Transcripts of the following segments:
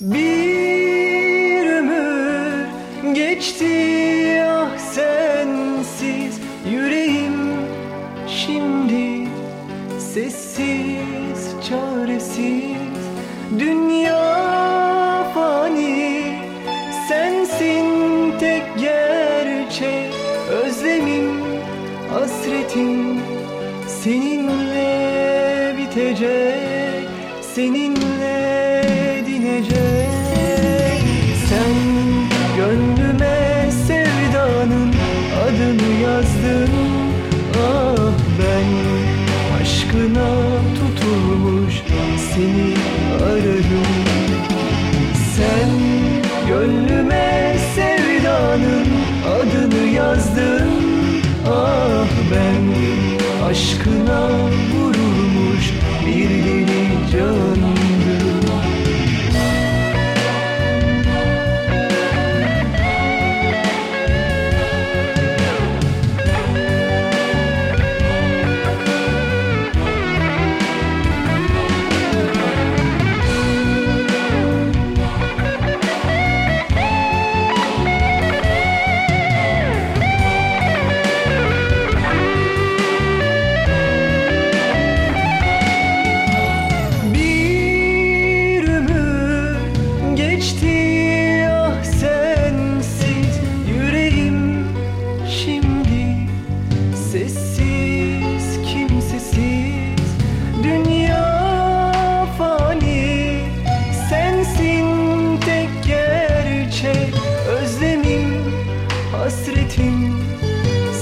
Bir ömür geçti ah sensiz yüreğim. Şimdi sessiz çaresiz. Dünya fani sensin tek gerçek özlemim hasretim. Seninle bitecek seninle dinecek seni ararım. Sen gönlüme sevdanın adını yazdın. Ah ben aşkına vurulmuş hasretim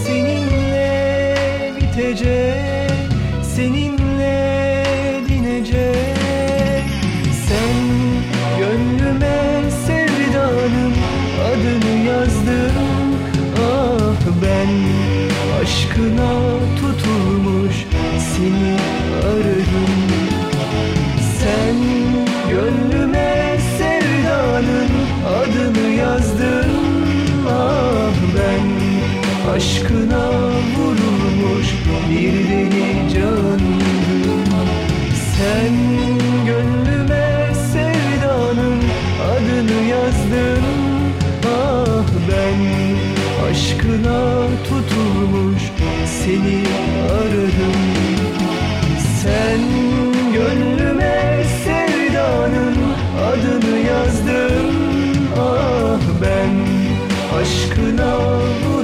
seninle bitecek. Seninle seni ararım. Sen gönlüme sevdanın adını yazdın. Ah ben aşkına vurdum